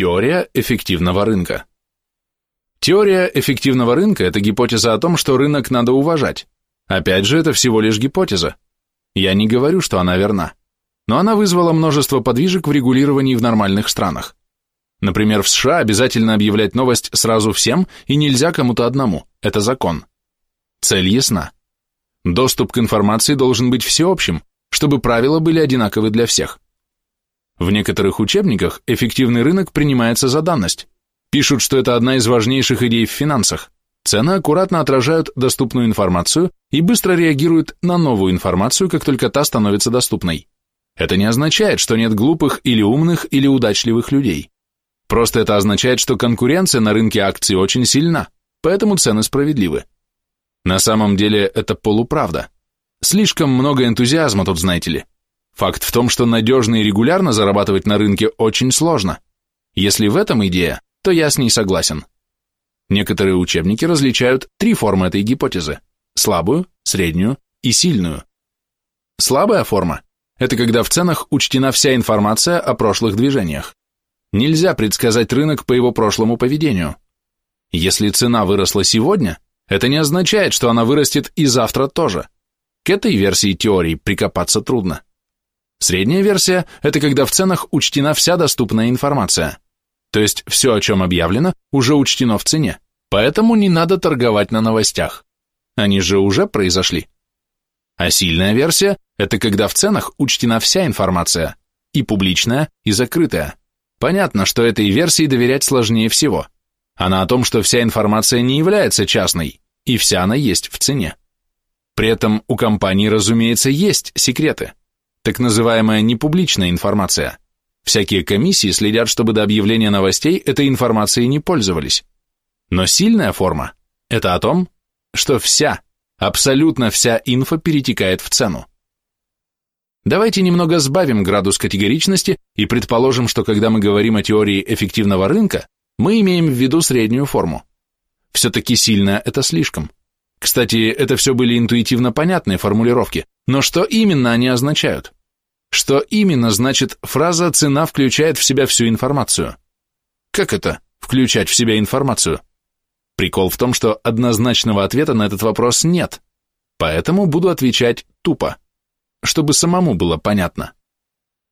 Теория эффективного рынка. Теория эффективного рынка – это гипотеза о том, что рынок надо уважать. Опять же, это всего лишь гипотеза. Я не говорю, что она верна. Но она вызвала множество подвижек в регулировании в нормальных странах. Например, в США обязательно объявлять новость сразу всем и нельзя кому-то одному. Это закон. Цель ясна. Доступ к информации должен быть всеобщим, чтобы правила были одинаковы для всех. В некоторых учебниках эффективный рынок принимается за данность. Пишут, что это одна из важнейших идей в финансах. Цены аккуратно отражают доступную информацию и быстро реагируют на новую информацию, как только та становится доступной. Это не означает, что нет глупых или умных или удачливых людей. Просто это означает, что конкуренция на рынке акций очень сильна, поэтому цены справедливы. На самом деле это полуправда. Слишком много энтузиазма тут, знаете ли. Факт в том, что надежно и регулярно зарабатывать на рынке очень сложно. Если в этом идея, то я с ней согласен. Некоторые учебники различают три формы этой гипотезы – слабую, среднюю и сильную. Слабая форма – это когда в ценах учтена вся информация о прошлых движениях. Нельзя предсказать рынок по его прошлому поведению. Если цена выросла сегодня, это не означает, что она вырастет и завтра тоже. К этой версии теории прикопаться трудно. Средняя версия – это когда в ценах учтена вся доступная информация. То есть все, о чем объявлено, уже учтено в цене, поэтому не надо торговать на новостях. Они же уже произошли. А сильная версия – это когда в ценах учтена вся информация, и публичная, и закрытая. Понятно, что этой версии доверять сложнее всего. Она о том, что вся информация не является частной, и вся она есть в цене. При этом у компании, разумеется, есть секреты – так называемая непубличная информация. Всякие комиссии следят, чтобы до объявления новостей этой информацией не пользовались. Но сильная форма – это о том, что вся, абсолютно вся инфа перетекает в цену. Давайте немного сбавим градус категоричности и предположим, что когда мы говорим о теории эффективного рынка, мы имеем в виду среднюю форму. Все-таки сильная – это слишком. Кстати, это все были интуитивно понятные формулировки, но что именно они означают? Что именно значит фраза «цена включает в себя всю информацию»? Как это «включать в себя информацию»? Прикол в том, что однозначного ответа на этот вопрос нет, поэтому буду отвечать тупо, чтобы самому было понятно.